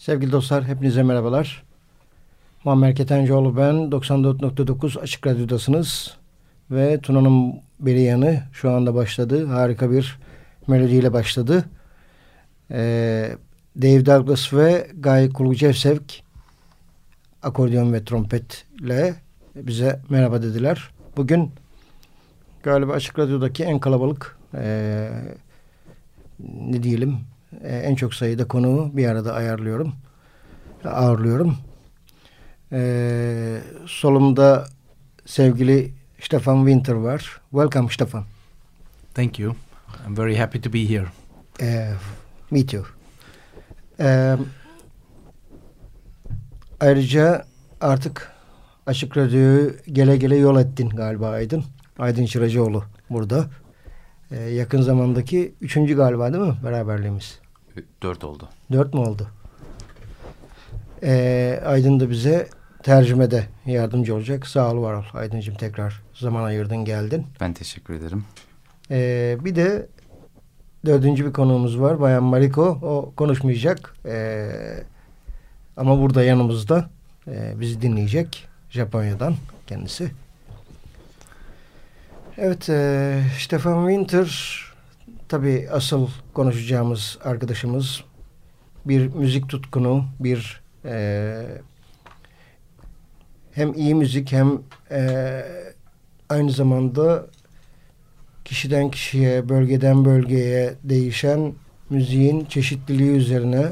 Sevgili dostlar hepinize merhabalar. Muammer Ketencoğlu ben 94.9 Açık Radyo'dasınız. Ve Tuna'nın beri yanı şu anda başladı. Harika bir melodiyle başladı. Ee, Dave Douglas ve Guy Kulugcevsevk akordeon ve trompetle bize merhaba dediler. Bugün galiba Açık Radyo'daki en kalabalık e, ne diyelim e, en çok sayıda konuğu bir arada ayarlıyorum. Ağırlıyorum. E, solumda sevgili Stefan Winter var. Welcome Stefan. Thank you. I'm very happy to be here. E, me too. E, ayrıca artık Açık Radyo'yu gele gele yol ettin galiba Aydın. Aydın Çıracıoğlu burada. Ee, yakın zamandaki üçüncü galiba değil mi beraberliğimiz? Dört oldu. Dört mü oldu? Ee, Aydın da bize tercümede yardımcı olacak. Sağ ol var ol. Aydıncığım tekrar zaman ayırdın geldin. Ben teşekkür ederim. Ee, bir de dördüncü bir konuğumuz var. Bayan Mariko. O konuşmayacak. Ee, ama burada yanımızda. Ee, bizi dinleyecek. Japonya'dan kendisi. Evet, e, Stefan Winter tabii asıl konuşacağımız arkadaşımız bir müzik tutkunu, bir e, hem iyi müzik hem e, aynı zamanda kişiden kişiye, bölgeden bölgeye değişen müziğin çeşitliliği üzerine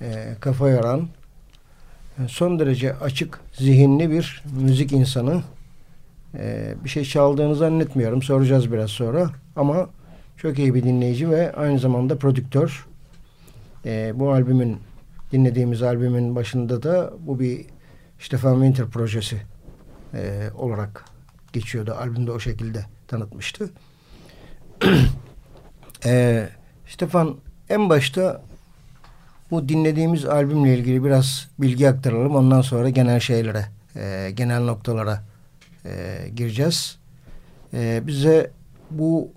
e, kafa yoran son derece açık zihinli bir müzik insanı. Ee, bir şey çaldığını zannetmiyorum. Soracağız biraz sonra. Ama çok iyi bir dinleyici ve aynı zamanda prodüktör. Ee, bu albümün dinlediğimiz albümün başında da bu bir Stefan Winter projesi e, olarak geçiyordu. Albümde o şekilde tanıtmıştı. e, Stefan en başta bu dinlediğimiz albümle ilgili biraz bilgi aktaralım. Ondan sonra genel şeylere, e, genel noktalara e, gireceğiz. E, bize bu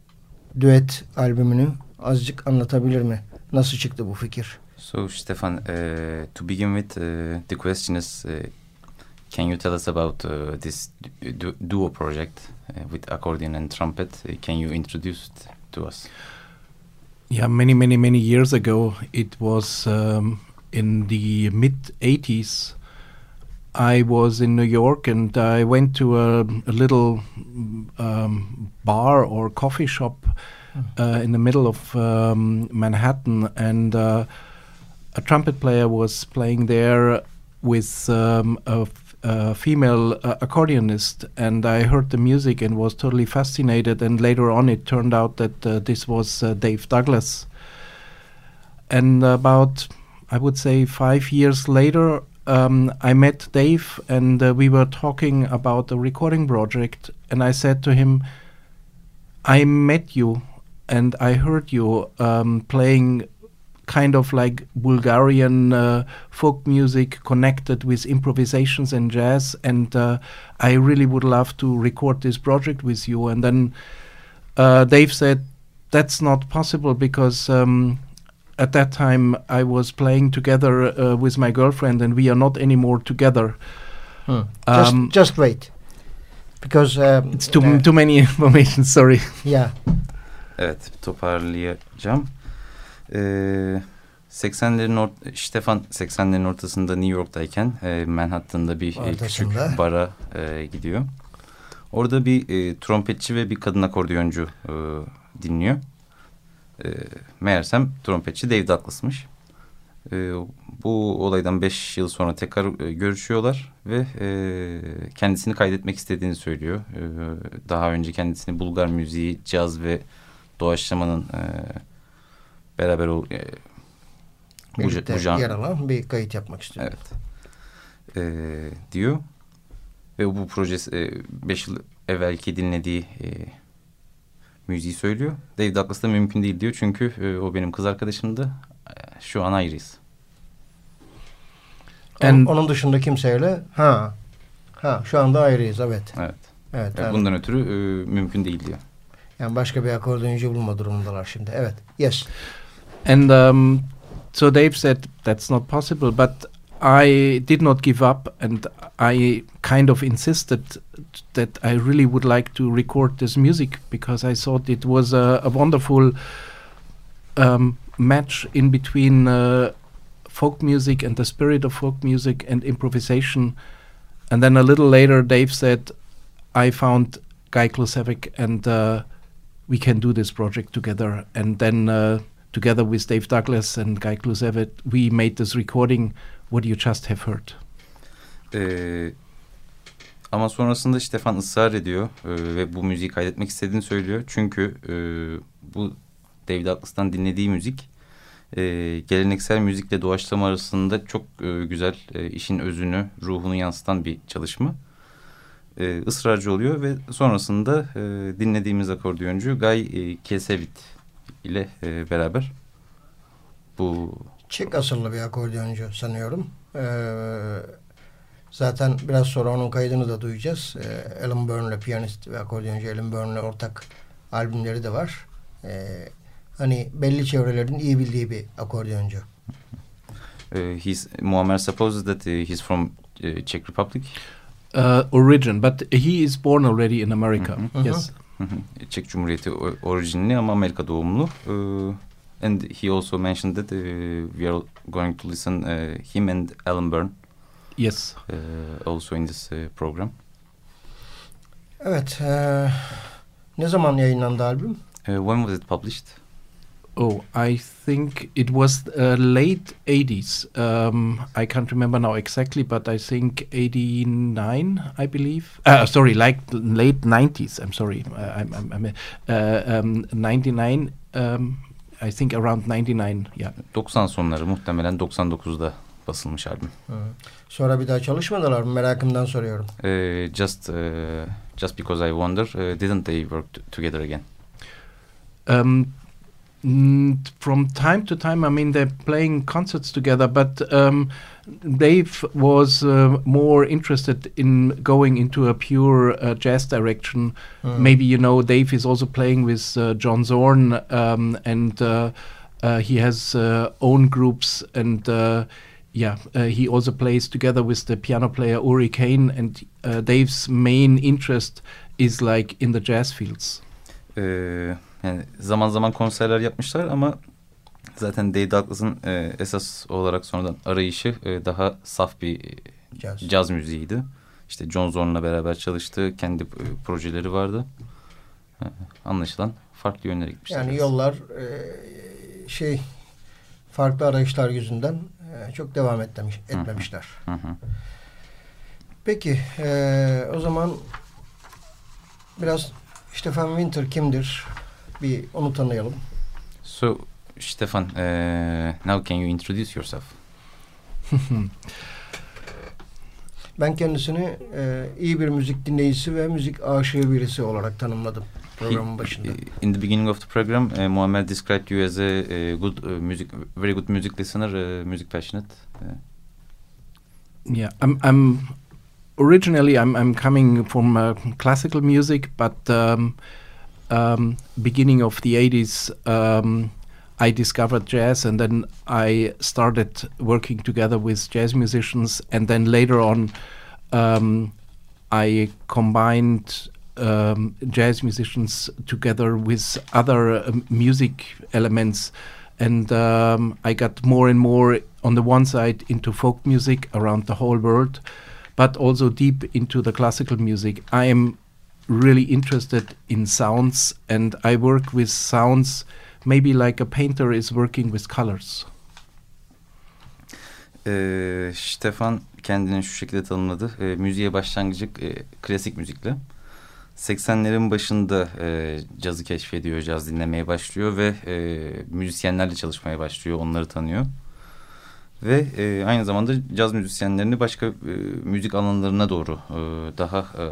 düet albümünü azıcık anlatabilir mi? Nasıl çıktı bu fikir? So Stefan, uh, to begin with, uh, the question is, uh, can you tell us about uh, this du duo project uh, with accordion and trumpet? Uh, can you introduce it to us? Yeah, many, many, many years ago, it was um, in the mid 80s. I was in New York and I went to a, a little um, bar or coffee shop uh, in the middle of um, Manhattan, and uh, a trumpet player was playing there with um, a, f- a female uh, accordionist, and I heard the music and was totally fascinated. And later on, it turned out that uh, this was uh, Dave Douglas. And about, I would say, five years later, um, I met Dave, and uh, we were talking about the recording project. And I said to him, I met you and I heard you um, playing kind of like Bulgarian uh, folk music connected with improvisations and jazz. And uh, I really would love to record this project with you. And then uh, Dave said, That's not possible because. Um, at that time, I was playing together uh, with my girlfriend, and we are not anymore together. Hmm. Just, Um, just wait. Because um, It's too uh, too many information. Sorry. yeah. Evet, toparlayacağım. Ee, 80'lerin ort Stefan 80'lerin ortasında New York'tayken e, Manhattan'da bir e, küçük bara e, gidiyor. Orada bir e, trompetçi ve bir kadın akordiyoncu e, dinliyor. E, meğersem trompetçi Dave Douglas'mış. E, bu olaydan 5 yıl sonra tekrar e, görüşüyorlar ve e, kendisini kaydetmek istediğini söylüyor. E, daha önce kendisini Bulgar müziği, caz ve doğaçlamanın e, beraber ol, e, bu, bu jan- yer alan bir kayıt yapmak istiyorum. Evet. Ee, diyor. Ve bu projesi 5 yıl evvelki dinlediği e, müziği söylüyor. Dave Douglas da mümkün değil diyor. Çünkü e, o benim kız arkadaşımdı. E, Şu an ayrıyız. Onun- And- onun dışında kimseyle ha ha şu anda ayrıyız evet. Evet. Evet. Yani yani- bundan ötürü e, mümkün değil diyor. Yani başka bir akordeoncu bulma durumundalar şimdi. Evet. Yes. And um, so Dave said that's not possible, but I did not give up, and I kind of insisted that I really would like to record this music because I thought it was a, a wonderful um, match in between uh, folk music and the spirit of folk music and improvisation. And then a little later, Dave said, "I found Guy Klusevic, and uh, we can do this project together." And then, uh, together with Dave Douglas and Guy Klusevic, we made this recording what you just have heard. Ee, ama sonrasında Stefan ısrar ediyor e, ve bu müziği kaydetmek istediğini söylüyor. Çünkü e, bu David Atlas'tan dinlediği müzik e, geleneksel müzikle doğaçlama arasında çok e, güzel e, işin özünü, ruhunu yansıtan bir çalışma. E, ısrarcı oluyor ve sonrasında e, dinlediğimiz akordiyoncu Guy e, Kesevit ile e, beraber bu Çek asıllı bir akordeoncu sanıyorum. Ee, zaten biraz sonra onun kaydını da duyacağız. Ee, Alan Byrne'le piyanist ve akordeoncu Alan Byrne'le ortak albümleri de var. Ee, hani belli çevrelerin iyi bildiği bir akordeoncu. uh, he's Muammer supposes that uh, he's from uh, Czech Republic. Uh, origin, but he is born already in America. Mhm. Yes. Hı hı. Çek Cumhuriyeti orijinli ama Amerika doğumlu. Uh, and he also mentioned that uh, we are going to listen uh, him and Alan Byrne Yes. uh, also in this uh, program. Evet. ee, ne zaman yayınlandı albüm? Uh, when was it published? Oh, I think it was uh, late 80s. Um, I can't remember now exactly, but I think 89, I believe. Uh, sorry, like late 90s. I'm sorry. Uh, I'm, I'm, I'm uh, um, 99. Um, I think around 99. Yeah. 90 sonları muhtemelen 99'da basılmış albüm. Hı. Sonra bir daha çalışmadılar mı? Merakımdan soruyorum. Uh, just uh, just because I wonder, uh, didn't they work together again? Um, from time to time, I mean, they're playing concerts together, but um, Dave was uh, more interested in going into a pure uh, jazz direction. Hı. Maybe, you know, Dave is also playing with uh, John Zorn, um, and uh, uh, he has uh, own groups, and uh, yeah, uh, he also plays together with the piano player Uri Kane, and uh, Dave's main interest is like in the jazz fields. Yani zaman zaman konserler yapmışlar ama zaten Dave Douglas'ın e, esas olarak sonradan arayışı e, daha saf bir Caz. caz müziğiydi. İşte John Zorn'la beraber çalıştı. Kendi e, projeleri vardı. E, anlaşılan farklı yönlere gitmişler. Yani yollar e, şey farklı arayışlar yüzünden e, çok devam etmemiş, etmemişler. Hı hı. Peki e, o zaman biraz Stefan Winter kimdir? Bir onu tanıyalım. So, Stefan, e, now can you introduce yourself? Ben kendisini e, iyi bir müzik dinleyicisi ve müzik aşığı birisi olarak tanımladım programın başında. İn the beginning of the program, uh, Muammer described you as a, a good uh, music, very good music listener, uh, music passionate. Uh, Yeah, I'm. I'm originally I'm. I'm coming from uh, classical music, but um, um, beginning of the '80s, um, I discovered jazz, and then I started working together with jazz musicians, and then later on, um, I combined um, jazz musicians together with other um, music elements and um, I got more and more on the one side into folk music around the whole world, but also deep into the classical music. I am really interested in sounds, and I work with sounds maybe like a painter is working with colors. Ee, Stefan kendini şu şekilde tanımladı. Ee, müziğe başlangıcı e, klasik müzikle. 80'lerin başında e, cazı keşfediyor, caz dinlemeye başlıyor ve e, müzisyenlerle çalışmaya başlıyor, onları tanıyor. Ve e, aynı zamanda caz müzisyenlerini başka e, müzik alanlarına doğru e, daha e,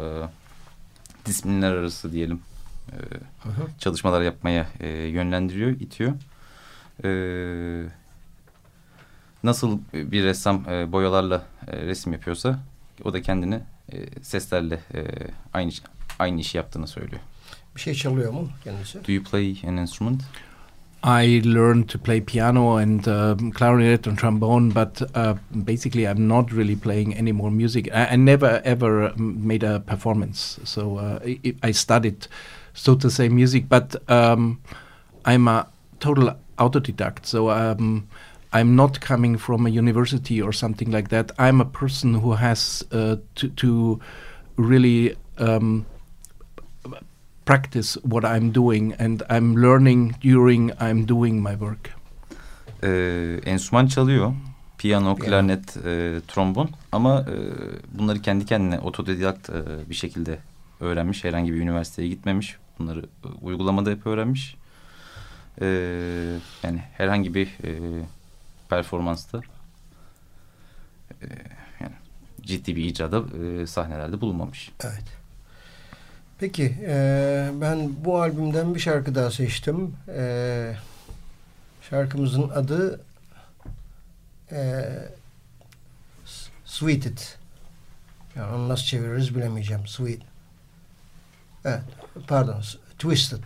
disiplinler arası diyelim e, Hı hı. çalışmalar yapmaya e, yönlendiriyor, itiyor. E, nasıl bir ressam e, boyalarla e, resim yapıyorsa o da kendini e, seslerle e, aynı aynı işi yaptığını söylüyor. Bir şey çalıyor mu kendisi? Do you play an instrument? I learned to play piano and um, clarinet and trombone, but uh, basically I'm not really playing any more music. I, I never ever um, made a performance, so uh, I, I studied, so to say, music. But um, I'm a total autodidact, so um, I'm not coming from a university or something like that. I'm a person who has uh, to, to really um, practice what I'm doing and I'm learning during I'm doing my work. Ee, enstrüman çalıyor. Piyano, klarnet, e, trombon ama e, bunları kendi kendine otodidakt e, bir şekilde öğrenmiş. Herhangi bir üniversiteye gitmemiş. Bunları e, uygulamada hep öğrenmiş. E, yani herhangi bir e, performansta e, yani ciddi bir icrada e, sahnelerde bulunmamış. Evet. Peki e, ben bu albümden bir şarkı daha seçtim. E, şarkımızın adı e, Sweet It. Yani onu nasıl çeviririz bilemeyeceğim. Sweet. Evet. Pardon. Twisted.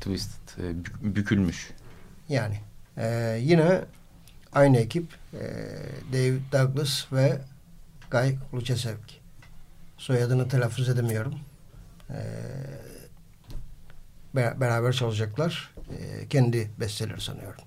Twisted, e, bük- bükülmüş. Yani e, yine aynı ekip e, Dave Douglas ve Guy Luchesevski. Soyadını telaffuz edemiyorum. E, be- beraber çalacaklar. E, kendi besteleri sanıyorum.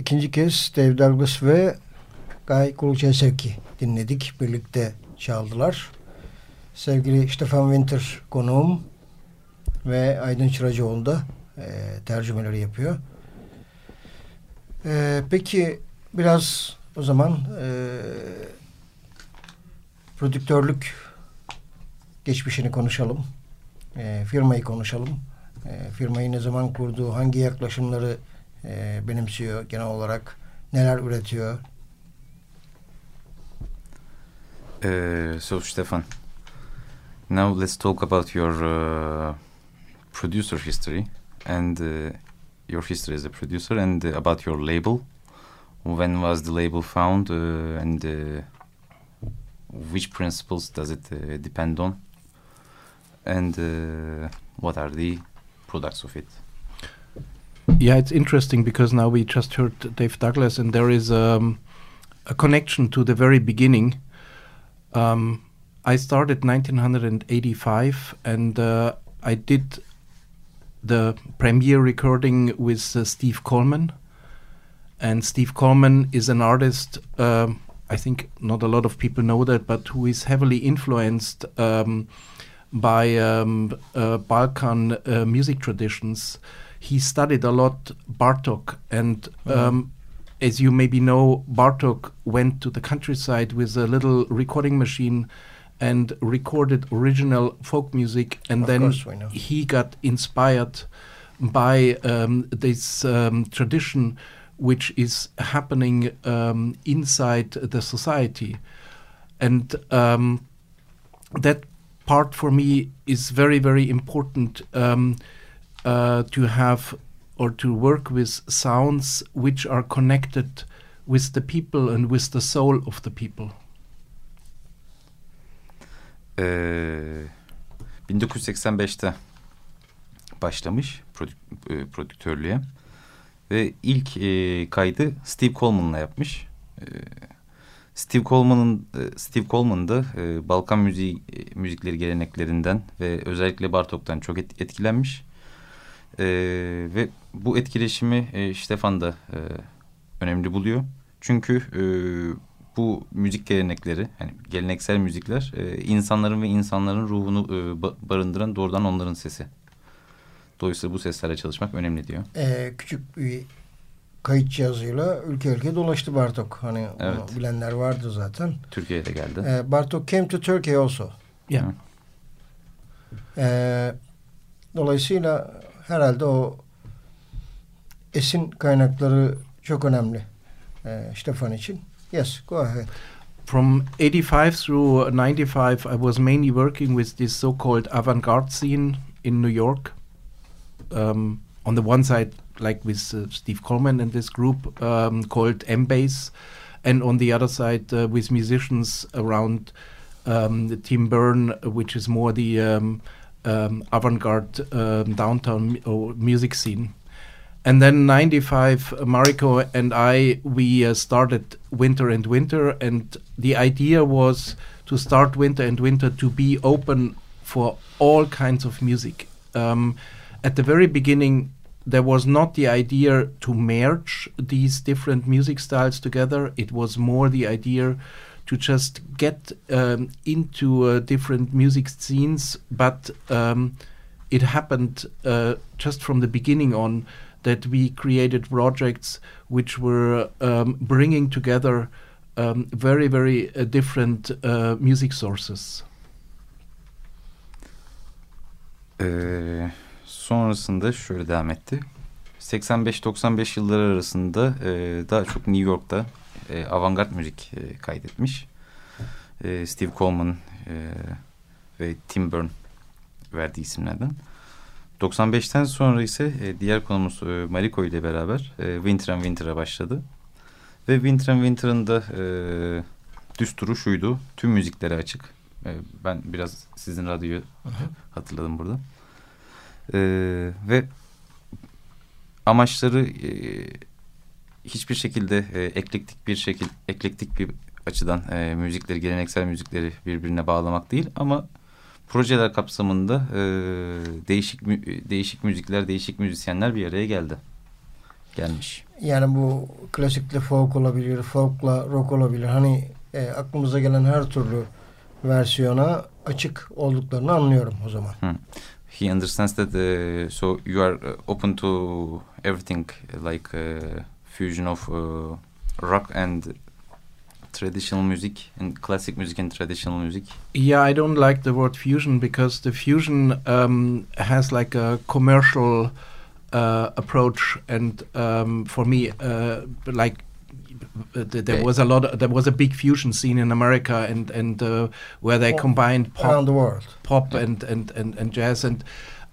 İkinci kez Dave Douglas ve Guy Kulçesevki dinledik. Birlikte çaldılar. Sevgili Stefan Winter konuğum ve Aydın Çıracıoğlu da e, tercümeleri yapıyor. E, peki biraz o zaman e, prodüktörlük geçmişini konuşalım. E, firmayı konuşalım. E, firmayı ne zaman kurdu, hangi yaklaşımları e, benimsiyor genel olarak, neler üretiyor? So Stefan, now let's talk about your uh, producer history and uh, your history as a producer and uh, about your label. When was the label found uh, and uh, which principles does it depend on? And what are the products of it? Yeah, it's interesting because now we just heard Dave Douglas, and there is um, a connection to the very beginning. Um, I started 1985, and uh, I did the premiere recording with uh, Steve Coleman. And Steve Coleman is an artist. Um, I think not a lot of people know that, but who is heavily influenced um, by um, uh, Balkan uh, music traditions. He studied a lot Bartok, and um, as you maybe know, Bartok went to the countryside with a little recording machine and recorded original folk music, and Of then course we know. he got inspired by um, this um, tradition which is happening um, inside the society. And um, that part for me is very, very important um, uh, to have or to work with sounds which are connected with the people and with the soul of the people. Ee, 1985'te başlamış prodük- e, prodüktörlüğe ve ilk e, kaydı Steve Coleman'la yapmış. E, Steve Coleman'ın e, Steve Coleman da e, Balkan müziği e, müzikleri geleneklerinden ve özellikle Bartok'tan çok et- etkilenmiş. E, ve bu etkileşimi e, Stefan da e, önemli buluyor. Çünkü e, bu müzik gelenekleri, yani geleneksel müzikler e, insanların ve insanların ruhunu e, ba- barındıran doğrudan onların sesi. Dolayısıyla bu seslerle çalışmak önemli diyor. Ee, küçük bir kayıt cihazıyla ülke ülke dolaştı Bartok. Hani onu Evet. bilenler vardı zaten. Türkiye'ye de geldi. Ee, Bartok came to Turkey also. Yeah. Ee, dolayısıyla herhalde o esin kaynakları çok önemli. Ee, Stefan için. Yes, go ahead. From 85 through 95, I was mainly working with this so called avant garde scene in New York. Um, on the one side, like with uh, Steve Coleman and this group um, called M Bass, and on the other side, uh, with musicians around um, Tim Byrne, which is more the um, um, avant garde um, downtown mu- music scene. And then 95, uh, Mariko and I, we uh, started Winter and Winter. And the idea was to start Winter and Winter to be open for all kinds of music. Um, at the very beginning, there was not the idea to merge these different music styles together. It was more the idea to just get um, into uh, different music scenes. But um, it happened uh, just from the beginning on that we created projects which were um, bringing together um, very, very uh, different uh, music sources. Ee, sonrasında şöyle devam etti. 85-95 yılları arasında e, daha çok New York'ta e, avantgard müzik e, kaydetmiş. E, Steve Coleman e, ve Tim Byrne verdiği isimlerden. 95'ten sonra ise e, diğer konumuz e, Mariko ile beraber e, Winter and Winter'a başladı. Ve Winter and Winter'ın da e, düsturu şuydu. Tüm müziklere açık. E, ben biraz sizin radyoyu hatırladım burada. E, ve amaçları e, hiçbir şekilde e, eklektik bir şekil eklektik bir açıdan e, müzikleri geleneksel müzikleri birbirine bağlamak değil ama projeler kapsamında e, değişik mü- değişik müzikler değişik müzisyenler bir araya geldi gelmiş. Yani bu klasikle folk olabilir, folkla rock olabilir. Hani e, aklımıza gelen her türlü versiyona açık olduklarını anlıyorum o zaman. Hmm. He understands that uh, so you are open to everything like uh, fusion of uh, rock and traditional music and classic music and traditional music. Yeah, I don't like the word fusion because the fusion um, has like a commercial uh, approach, and um, for me, uh, like there was a lot. Of, there was a big fusion scene in America, and and uh, where they Well, combined pop, Around the world. pop and, and, and, and jazz. And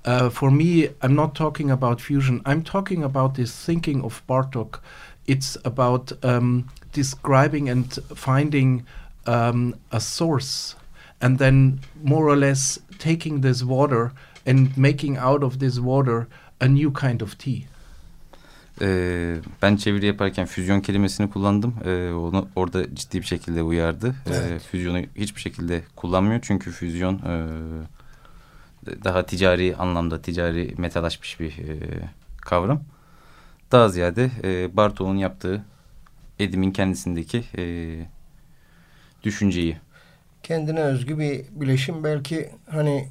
uh, for me, I'm not talking about fusion. I'm talking about this thinking of Bartok. It's about um, describing and finding um, a source, and then more or less taking this water and making out of this water a new kind of tea. Ee, ben çeviri yaparken füzyon kelimesini kullandım. Ee, onu orada ciddi bir şekilde uyardı. Ee, Evet. füzyonu hiçbir şekilde kullanmıyor çünkü füzyon e, daha ticari anlamda ticari metalaşmış bir e, kavram. Daha ziyade e, Bartol'un yaptığı Edim'in kendisindeki e, düşünceyi kendine özgü bir bileşim. Belki hani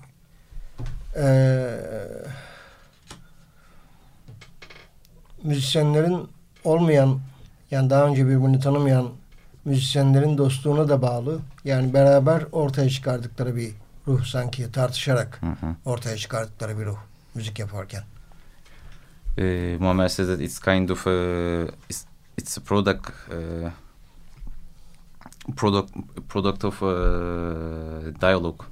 eee müzisyenlerin olmayan yani daha önce birbirini tanımayan müzisyenlerin dostluğuna da bağlı. Yani beraber ortaya çıkardıkları bir ruh sanki tartışarak Hı hı. ortaya çıkardıkları bir ruh müzik yaparken. Uh, Muammer says that it's kind of a it's, it's a product uh, product product of uh, dialogue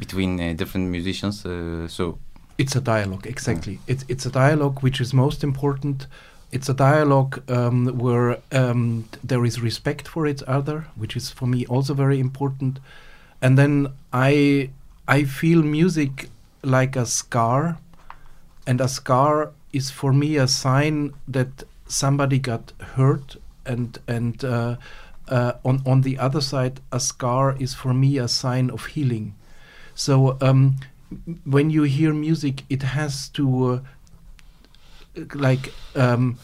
between uh, different musicians. Uh, so It's a dialogue, exactly. It's it's a dialogue which is most important. It's a dialogue um, where um, there is respect for each other, which is for me also very important. And then I I feel music like a scar, and a scar is for me a sign that somebody got hurt, and and uh, uh, on on the other side, a scar is for me a sign of healing. So um, when you hear music, it has to uh, like um,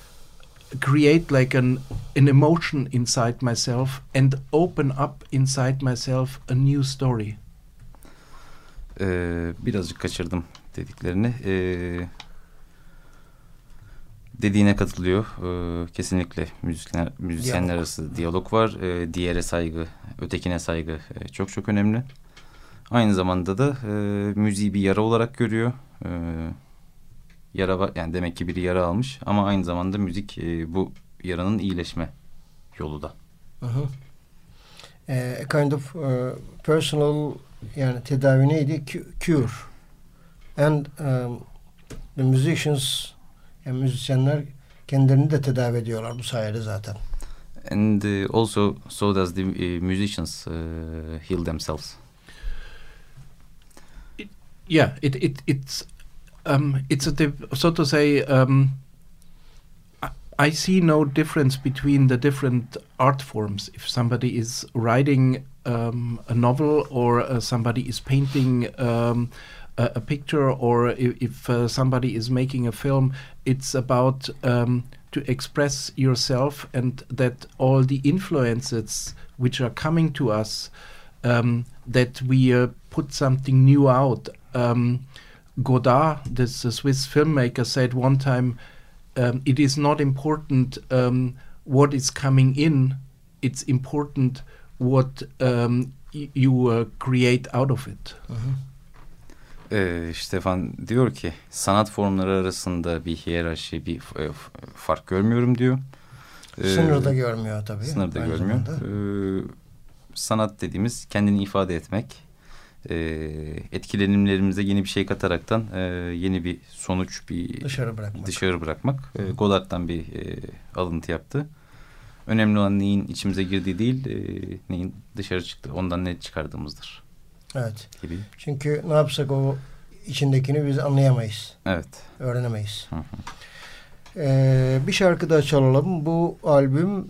create like an an emotion inside myself and open up inside myself a new story. Ee, birazcık kaçırdım dediklerini. Ee, dediğine katılıyor. Ee, kesinlikle müzisyenler, müzisyenler Diyalog. arası diyalog var. Ee, diğere saygı, ötekine saygı e, çok çok önemli. Aynı zamanda da e, müziği bir yara olarak görüyor. Ee, yara var, yani demek ki biri yara almış ama aynı zamanda müzik e, bu yaranın iyileşme yolu da. Hı hı. Eee, a kind of uh, personal yani tedavi neydi? Cu- Cure. And um, the musicians yani müzisyenler kendilerini de tedavi ediyorlar bu sayede zaten. And uh, also so does the uh, musicians uh, heal themselves. Yeah, it it it's um, it's a so to say. Um, I, see no difference between the different art forms. If somebody is writing um, a novel, or uh, somebody is painting um, a, a picture, or if, if uh, somebody is making a film, it's about um, to express yourself, and that all the influences which are coming to us um, that we uh, put something new out. Godard, this uh, Swiss filmmaker, said one time, um, "It is not important um, what is coming in; it's important what um, y- you uh, create out of it." Ee, Stefan diyor ki sanat formları arasında bir hiyerarşi, bir f- fark görmüyorum diyor. Ee, Sınırda görmüyor tabii. Sınırda görmüyor. zamanda. Ee, sanat dediğimiz kendini ifade etmek, e, etkilenimlerimize yeni bir şey kataraktan e, yeni bir sonuç, bir Dışarı bırakmak. dışarı bırakmak. E, Godard'dan bir e, alıntı yaptı. Önemli olan neyin içimize girdiği değil, e, neyin dışarı çıktı, ondan ne çıkardığımızdır Evet. gibi. Çünkü ne yapsak o içindekini biz anlayamayız. Evet. Öğrenemeyiz. Hı hı. Ee, bir şarkı daha çalalım. Bu albüm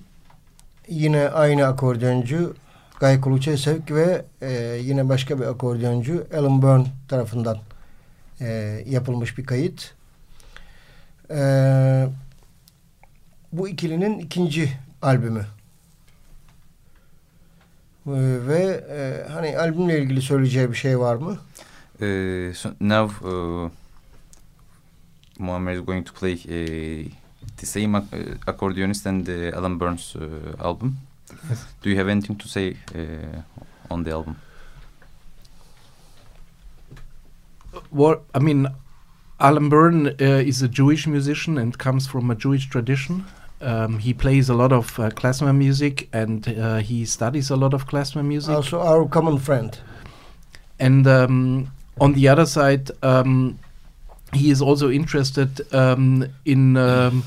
yine aynı akordeoncu Guy Kuluçesev ve e, yine başka bir akordeoncu Alan Byrne tarafından e, yapılmış bir kayıt. Ee, bu ikilinin ikinci albümü. Ee, ve e, hani albümle ilgili söyleyeceği bir şey var mı? Uh, so now uh, Muammer is going to play uh, the same ac accordionist and the Alan Burns uh, album. Yes. Do you have anything to say uh, on the album? Well, I mean, Alan Byrne uh, is a Jewish musician and comes from a Jewish tradition. Um, he plays a lot of uh, klezmer music and uh, he studies a lot of klezmer music. Also our common friend. And um, on the other side, um, he is also interested um, in um,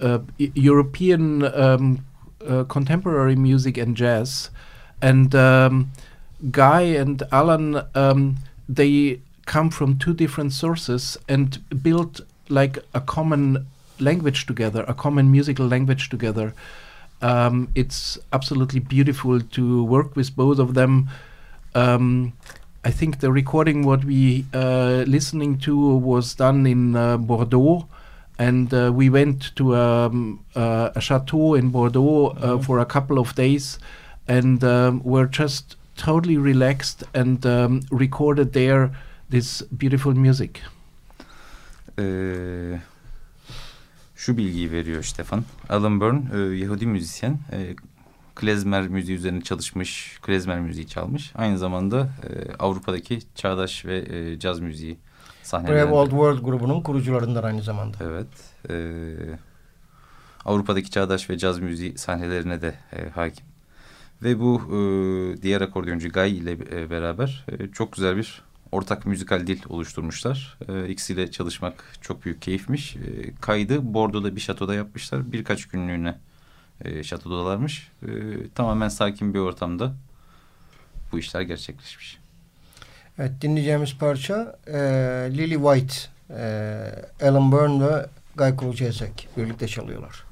uh, European um, uh, contemporary music and jazz. And um, Guy and Alan, um, they come from two different sources and build like a common language together, a common musical language together. Um, it's absolutely beautiful to work with both of them. Um, I think the recording what we uh, listening to was done in uh, Bordeaux, and uh, we went to um, uh, a chateau in Bordeaux uh, for a couple of days, and um, were just totally relaxed and um, recorded there this beautiful music. Ee, şu bilgiyi veriyor Stefan. Alan Byrne e, Yahudi müzisyen. E, klezmer müziği üzerine çalışmış, klezmer müziği çalmış. Aynı zamanda e, Avrupa'daki çağdaş ve e, caz müziği Brave sahnelerinde. Old World grubunun kurucularından aynı zamanda. Evet. E, Avrupa'daki çağdaş ve caz müziği sahnelerine de e, hakim. Ve bu e, diğer akordeoncu Guy ile e, beraber e, çok güzel bir ortak müzikal dil oluşturmuşlar. E, ikisiyle çalışmak çok büyük keyifmiş. E, kaydı Bordo'da bir şatoda yapmışlar. Birkaç günlüğüne e, şatodalarmış. E, tamamen sakin bir ortamda bu işler gerçekleşmiş. Evet dinleyeceğimiz parça e, Lily White, e, Alan Byrne ve Guy Kolçesek birlikte çalıyorlar.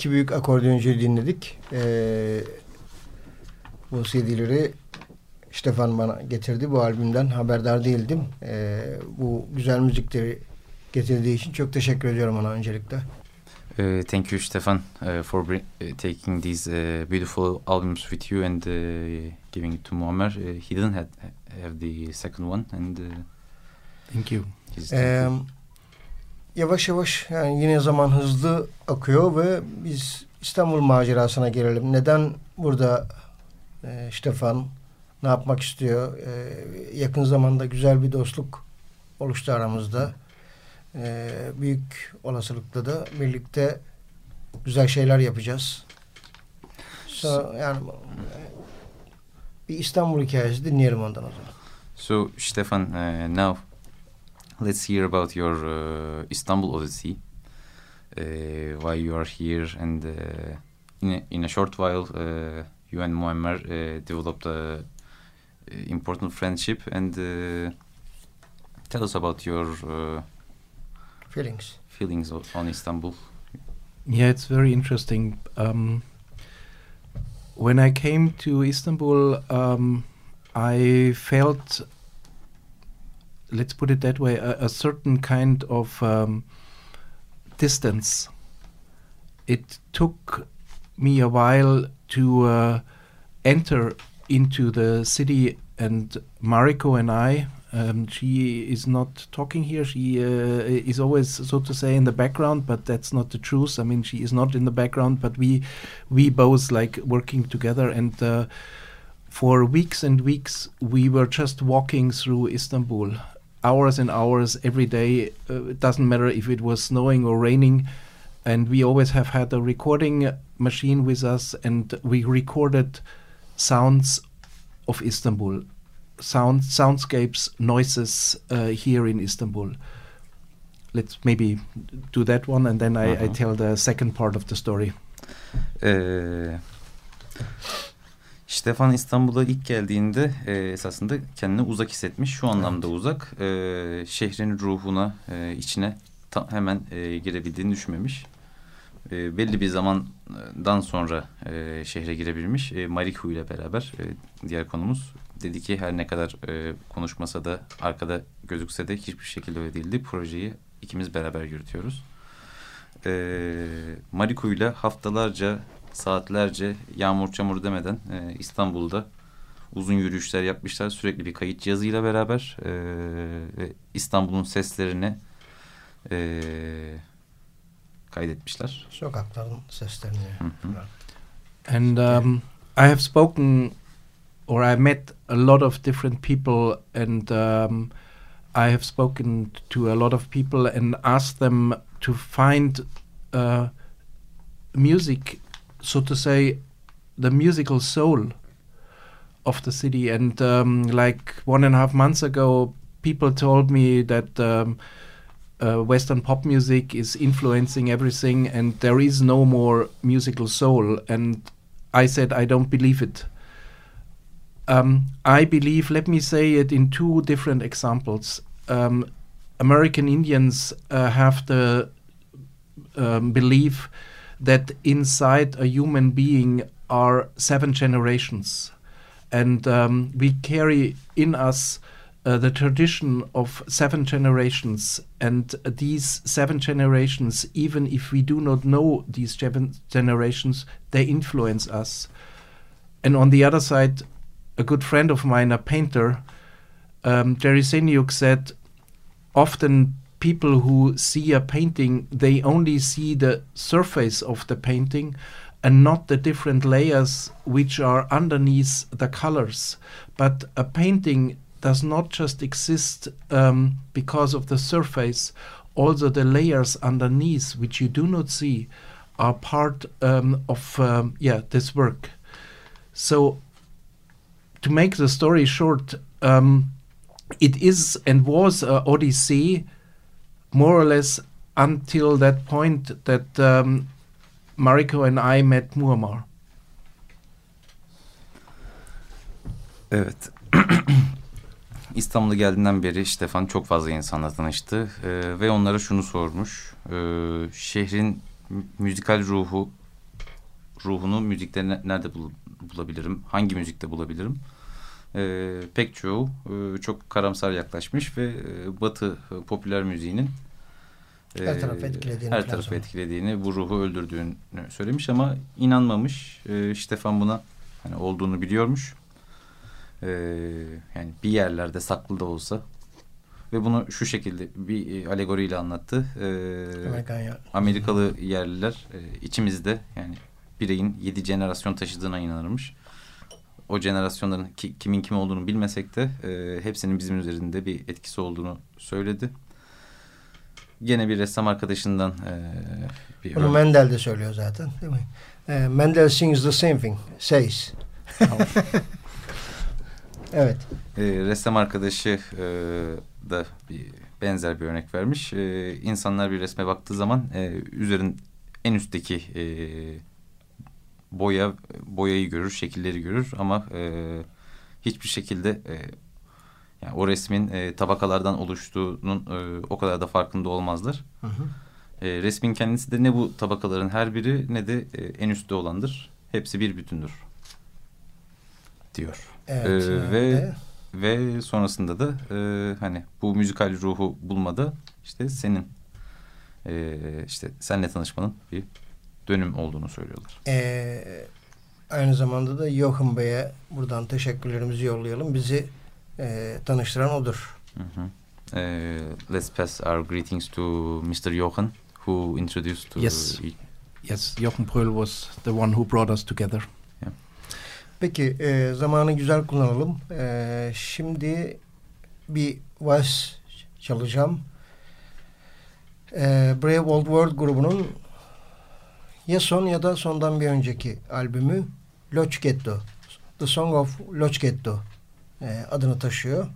İki büyük akordeoncuyu dinledik. Ee, bu CD'leri Stefan bana getirdi. Bu albümden haberdar değildim. Ee, bu güzel müzikleri getirdiği için çok teşekkür ediyorum ona öncelikle. Uh, thank you, Stefan, uh, for uh, taking these uh, beautiful albums with you and uh, giving it to Muammer. Uh, he didn't have, have the second one, and uh, Thank you. he's Ee, yavaş yavaş yani yine zaman hızlı akıyor ve biz İstanbul macerasına gelelim. Neden burada e, Stefan ne yapmak istiyor? E, yakın zamanda güzel bir dostluk oluştu aramızda. E, büyük olasılıkla da birlikte güzel şeyler yapacağız. So, yani e, bir İstanbul hikayesi dinleyelim ondan o zaman. So, Stefan, uh, now let's hear about your uh, Istanbul Odyssey. Uh, why you are here, and uh, in, a, in a short while, uh, you and Muammer uh, developed a, a important friendship. And uh, tell us about your uh, Feelings. feelings on Istanbul. Yeah, it's very interesting. Um, when I came to Istanbul, um, I felt, let's put it that way, a, a certain kind of um, distance. It took me a while to uh, enter into the city, and Mariko and I. Um, she is not talking here. She uh, is always, so to say, in the background, but that's not the truth. I mean, she is not in the background, but we, we both like working together. And uh, for weeks and weeks, we were just walking through Istanbul, hours and hours every day. Uh, it doesn't matter if it was snowing or raining. And we always have had a recording machine with us, and we recorded sounds of Istanbul, sound soundscapes, noises uh, here in Istanbul. Let's maybe do that one, and then I, I Mhm. tell the second part of the story. Stefan İstanbul'a ilk geldiğinde e, esasında kendini uzak hissetmiş. Şu anlamda uzak. Ee, şehrin ruhuna, e, içine ta- hemen e, girebildiğini düşünmemiş. E, belli bir zamandan sonra e, şehre girebilmiş. E, Mariku ile beraber e, diğer konumuz dedi ki her ne kadar e, konuşmasa da arkada gözükse de hiçbir şekilde öyle değildi. Projeyi ikimiz beraber yürütüyoruz. E, Mariku ile haftalarca saatlerce yağmur çamur demeden e, İstanbul'da uzun yürüyüşler yapmışlar. Sürekli bir kayıt cihazıyla beraber e, İstanbul'un seslerini e, kaydetmişler. Sokakların seslerini. Hı hı. And um, I have spoken or I met a lot of different people, and um, I have spoken to a lot of people and asked them to find uh, music, so to say, the musical soul of the city. And um, like one and a half months ago, people told me that. Um, uh, Western pop music is influencing everything, and there is no more musical soul. And I said, I don't believe it. Um, I believe, let me say it in two different examples. Um, American Indians uh, have the um, belief that inside a human being are seven generations. And um, we carry in us uh, the tradition of seven generations, and these seven generations, even if we do not know these seven generations, they influence us. And on the other side, a good friend of mine, a painter, um, Jerry Senyuk, said often people who see a painting, they only see the surface of the painting and not the different layers which are underneath the colors. But a painting does not just exist um, because of the surface, also the layers underneath, which you do not see, are part um, of um, yeah this work. So, to make the story short, um, it is and was a odyssey, more or less until that point that um, Mariko and I met Muammar. Evet. İstanbul'a geldiğinden beri Stefan çok fazla insanla tanıştı Ee, ve onlara şunu sormuş. Ee, şehrin mü- müzikal ruhu ruhunu müzikte ne- nerede bul- bulabilirim? Hangi müzikte bulabilirim? E, pek çoğu e, çok karamsar yaklaşmış ve e, Batı e, popüler müziğinin Her tarafı etkilediğini her tarafı etkilediğini, bu ruhu öldürdüğünü söylemiş ama inanmamış. E, Stefan buna hani olduğunu biliyormuş. E, yani bir yerlerde saklı da olsa ve bunu şu şekilde bir e, alegoriyle anlattı. E, Amerikan ya. Amerikalı yerliler e, içimizde yani bireyin yedi jenerasyon taşıdığına inanırmış. O jenerasyonların ki- kimin kim olduğunu bilmesek de e, hepsinin bizim üzerinde bir etkisi olduğunu söyledi. Gene bir ressam arkadaşından e, bir Bunu Mendel de söylüyor zaten değil mi? E, Mendel sings the same thing. Says. evet. E, ressam arkadaşı e, da bir benzer bir örnek vermiş. E, insanlar bir resme baktığı zaman e, üzerin en üstteki e, boya boyayı görür, şekilleri görür ama e, hiçbir şekilde e, yani o resmin e, tabakalardan oluştuğunun e, o kadar da farkında olmazlar. Hı hı. E, resmin kendisi de ne bu tabakaların her biri ne de e, en üstte olandır. Hepsi bir bütündür diyor. Evet. Ee, ve evet. ve sonrasında da e, hani bu müzikal ruhu bulmada işte senin e, işte senle tanışmanın bir dönüm olduğunu söylüyorlar. Ee, aynı zamanda da Jochen Bey'e buradan teşekkürlerimizi yollayalım. Bizi e, tanıştıran odur. Hı hı. E, let's pass our greetings to Mr. Johan who introduced to Yes. e- Yes, Jochen Pröll was the one who brought us together. Peki e, zamanı güzel kullanalım. E, şimdi bir vals çalacağım. E, Brave Old World grubunun ya son ya da sondan bir önceki albümü Lochgetto. The Song of Lochgetto e, adını taşıyor.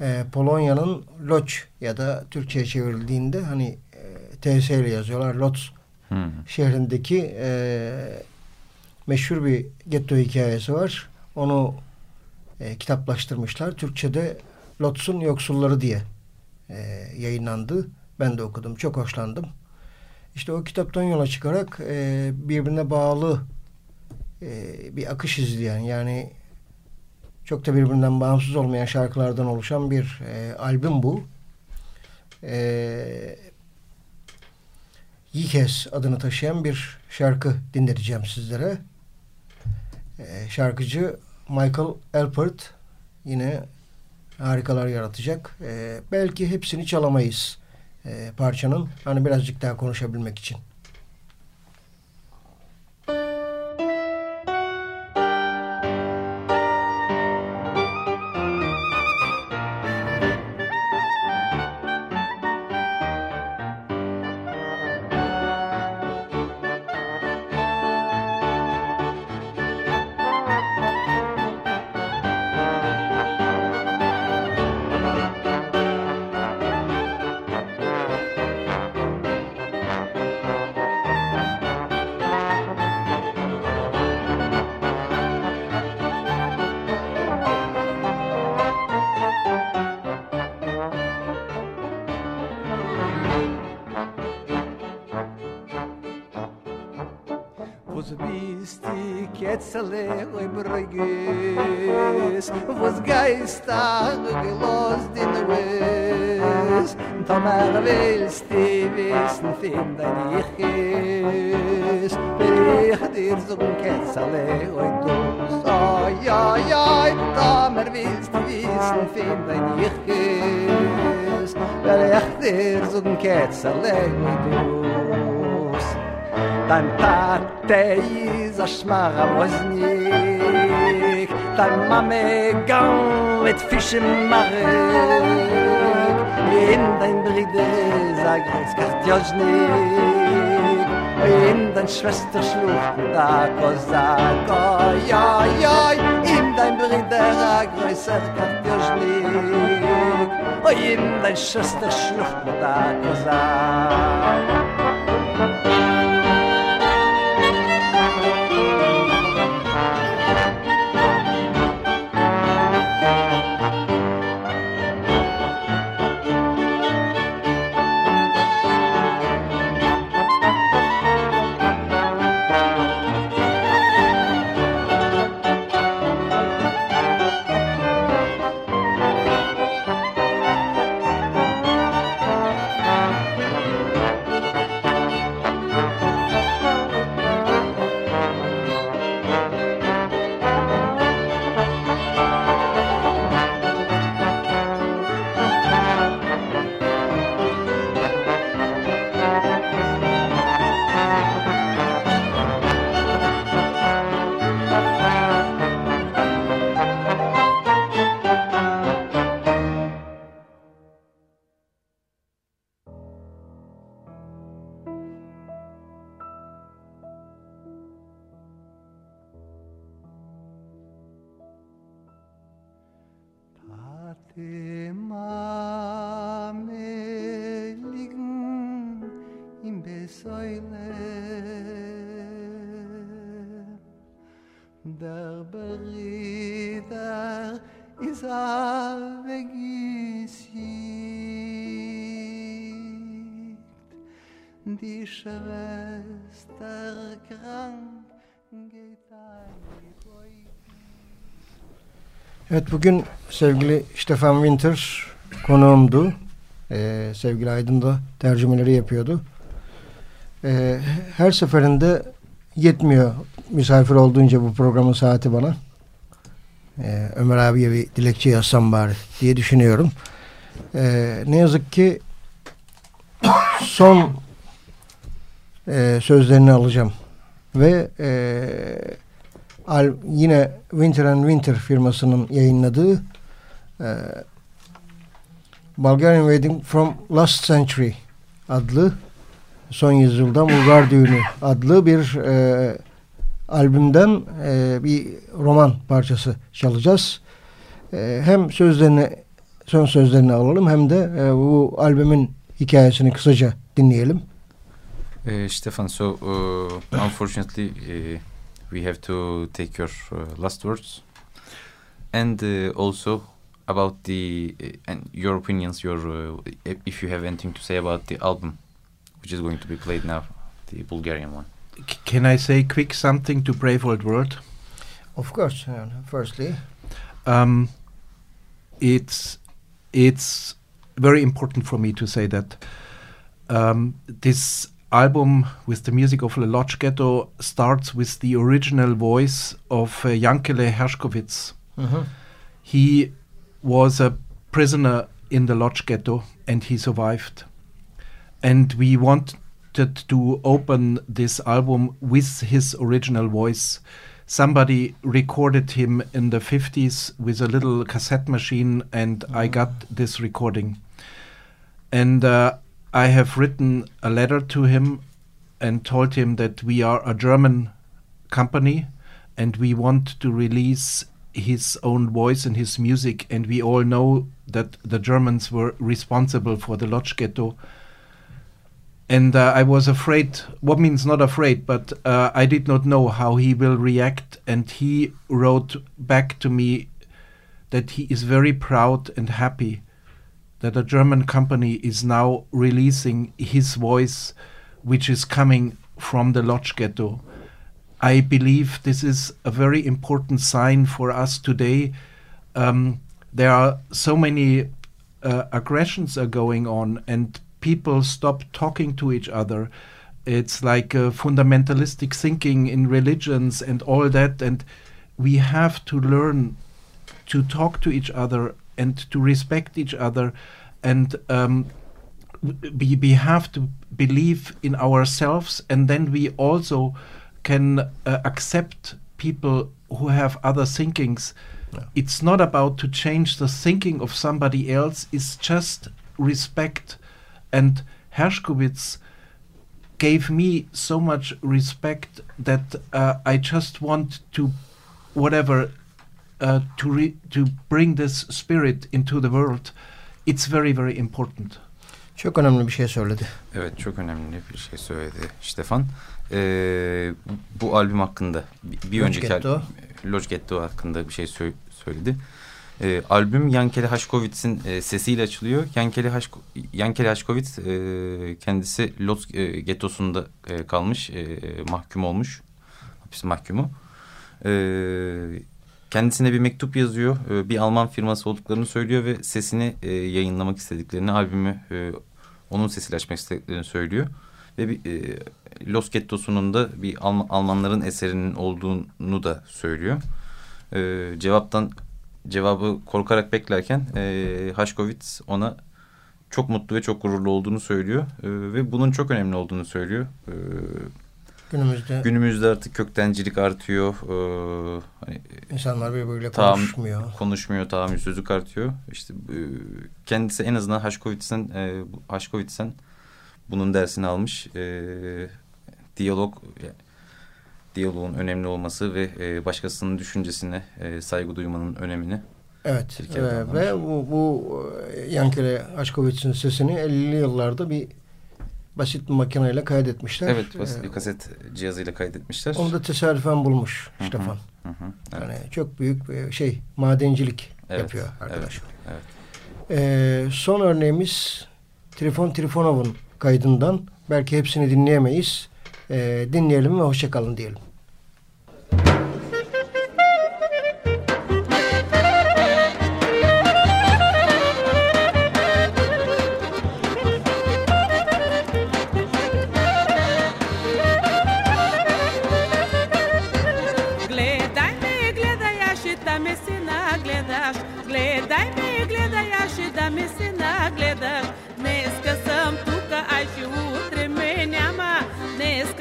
E, Polonya'nın Loch ya da Türkçe'ye çevrildiğinde hani e, TS ile yazıyorlar. Lodz Hı. şehrindeki e, meşhur bir getto hikayesi var. Onu e, kitaplaştırmışlar. Türkçe'de Lotz'un Yoksulları diye e, yayınlandı. Ben de okudum. Çok hoşlandım. İşte o kitaptan yola çıkarak e, birbirine bağlı e, bir akış izleyen yani çok da birbirinden bağımsız olmayan şarkılardan oluşan bir e, albüm bu. E, Yikes adını taşıyan bir şarkı dinleteceğim sizlere. Ee, şarkıcı Michael Alpert yine harikalar yaratacak. Ee, belki hepsini çalamayız ee, parçanın. Hani birazcık daha konuşabilmek için. etzle oy brigis vos geistar gelos din wes tamer willst di wissen fin dein ich is. Ich dir so um ketzle oy do ay ay ay tamer willst di wissen fin dein ich is. Der ich dir um so ketzle oy do Dein Tat tei za shmar a moznik tay mame gan et fishen mare in dein bride za gres kartjoznik in dein schwester schluch da kozak ko ja ja in dein bride za gres kartjoznik in dein schwester schluch da kozak Schwester krank geht. Evet bugün sevgili Stefan Winter konuğumdu. Ee, sevgili Aydın da tercümeleri yapıyordu. Ee, her seferinde yetmiyor misafir olduğunca bu programın saati bana. Ee, Ömer abiye bir dilekçe yazsam bari diye düşünüyorum. Ee, ne yazık ki son e, sözlerini alacağım. Ve e, al, yine Winter and Winter firmasının yayınladığı e, Bulgarian Wedding from Last Century adlı son yüzyılda Bulgar Düğünü adlı bir e, albümden e, bir roman parçası çalacağız. E, hem sözlerini son sözlerini alalım hem de e, bu albümün hikayesini kısaca dinleyelim. Uh, Stefan, so uh, unfortunately uh, we have to take your uh, last words and uh, also about the uh, and your opinions your uh, if you have anything to say about the album which is going to be played now the Bulgarian one C- can I say quick something to Brave Old World? Of course, uh, firstly. Um, it's it's very important for me to say that um, this album with the music of Le Lodge Ghetto starts with the original voice of uh, Jankele Hershkovitz. He was a prisoner in the Lodge Ghetto and he survived. And we wanted to open this album with his original voice. Somebody recorded him in the 50s with a little cassette machine, and I got this recording. And uh, I have written a letter to him and told him that we are a German company and we want to release his own voice and his music. And we all know that the Germans were responsible for the Lodge Ghetto. And uh, I was afraid, what means not afraid, but uh, I did not know how he will react. And he wrote back to me that he is very proud and happy that a German company is now releasing his voice, which is coming from the Lodge Ghetto. I believe this is a very important sign for us today. Um, there are so many uh, aggressions are going on, and people stop talking to each other. It's like uh, fundamentalistic thinking in religions and all that, and we have to learn to talk to each other and to respect each other, and um, we, we have to believe in ourselves, and then we also can uh, accept people who have other thinkings. It's not about to change the thinking of somebody else. It's just respect. And Hershkovitz gave me so much respect that uh, I just want to, whatever, uh, to re- to bring this spirit into the world. It's very very important. Çok önemli bir şey söyledi. Evet çok önemli bir şey söyledi Stefan. Ee, bu albüm hakkında bir, bir önceki Ghetto. albüm Lodge Ghetto hakkında bir şey sö- söyledi. Ee, albüm Yankele Haşkovitz'in e, sesiyle açılıyor. Yankele, Haşko Yankele Haşkovitz e, kendisi Lodz e, Ghetto'sunda e, kalmış, e, mahkum olmuş, hapis mahkumu. E, kendisine bir mektup yazıyor. E, bir Alman firması olduklarını söylüyor ve sesini e, yayınlamak istediklerini, albümü e, onun sesiyle açmak istediklerini söylüyor. Ve bir, Los Ghetto'sunun da bir Alm- Almanların eserinin olduğunu da söylüyor. E, cevaptan cevabı korkarak beklerken e, ona çok mutlu ve çok gururlu olduğunu söylüyor. Ve bunun çok önemli olduğunu söylüyor. E, Günümüzde günümüzde artık köktencilik artıyor. E, hani insanlar birbiriyle Tamam. konuşmuyor. konuşmuyor, tahammülsüzlük artıyor. İşte e, kendisi en azından Haşkovitz'ten e, Haşkovitz'ten bunun dersini almış. E, diyalog e, diyaloğun önemli olması ve e, başkasının düşüncesine e, saygı duymanın önemini. Evet e, ve bu, bu e, Yankele Aşkovitz'in sesini 50'li yıllarda bir basit bir makineyle kaydetmişler. Evet, basit E, bir kaset cihazıyla kaydetmişler. Onu da tesadüfen bulmuş Hı hı. Stefan. Hı hı, evet. Yani çok büyük bir şey madencilik Evet, yapıyor arkadaş. Evet, evet. Ee, son örneğimiz Trifon Trifonov'un kaydından. Belki hepsini dinleyemeyiz. Ee, dinleyelim ve hoşçakalın diyelim.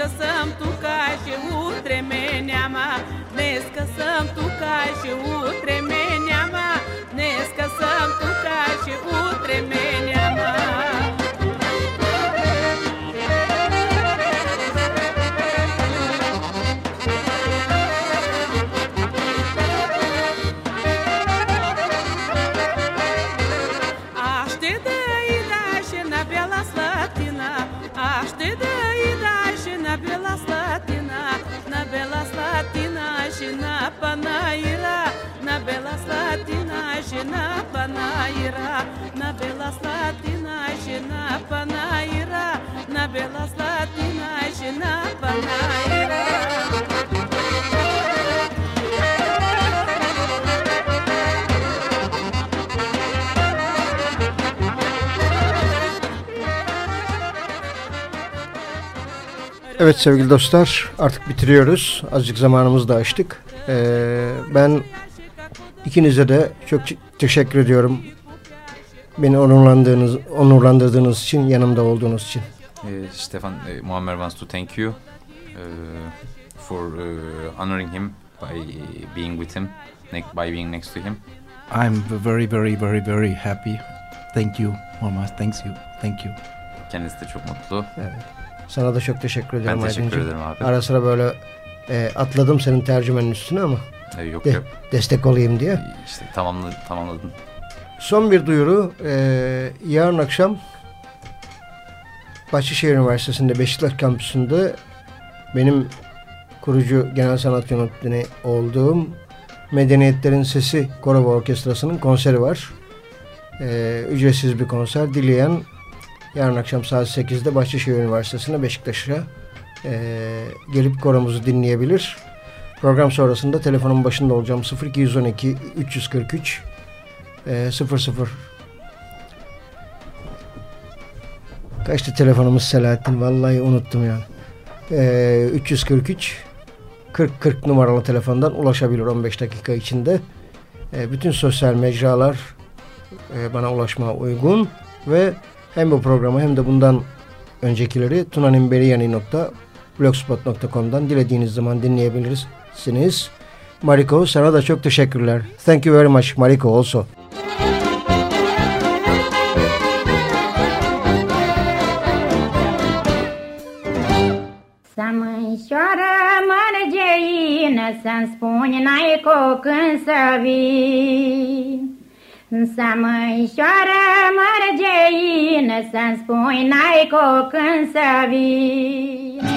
descăsăm tu ca și utremenea ma Descăsăm tu ca și utremenea ma Descăsăm tu ca și utremenea ma жена панаїра, на біла слатина, жена панаїра, на біла слатина, жена панаїра. Evet sevgili dostlar artık bitiriyoruz. Azıcık zamanımızı da açtık. Ee, ben ikinize de çok teşekkür ediyorum. Beni onurlandığınız, onurlandırdığınız için, yanımda olduğunuz için. Uh, Stefan, uh, Muammer wants to thank you uh, for uh, honoring him by being with him, by being next to him. I'm very, very, very, very happy. Thank you, Muhammad. Thanks you. Thank you. Kendisi de çok mutlu. Sana da çok teşekkür ederim. Ben teşekkür Aydıncığım. ederim abi. Ara sıra böyle e, atladım senin tercümenin üstüne ama Ee, yok de- yok. destek olayım diye. İşte tamamla, tamamladın. Son bir duyuru. Ee, yarın akşam Bahçeşehir Üniversitesi'nde Beşiktaş kampüsünde benim kurucu genel sanat yönetmeni olduğum Medeniyetlerin Sesi Koro Orkestrası'nın konseri var. Ee, ücretsiz bir konser. Dileyen yarın akşam saat 8'de Bahçeşehir Üniversitesi'nde Beşiktaş'a ee, gelip koromuzu dinleyebilir. Program sonrasında telefonun başında olacağım 0212 343 ee, 00 Kaçtı telefonumuz Selahattin? Vallahi unuttum yani. Ee, 343 40 40 numaralı telefondan ulaşabilir 15 dakika içinde. Ee, bütün sosyal mecralar e, bana ulaşmaya uygun ve hem bu programı hem de bundan öncekileri tunanimberiyani.blogspot.com'dan dilediğiniz zaman dinleyebilirsiniz. Mariko sana da çok teşekkürler. Thank you very much Mariko also. Să mânșoară mărgeină Să-mi spuni n-ai cu când să vii Să mânșoară mărgeină Să-mi spuni n-ai când să vii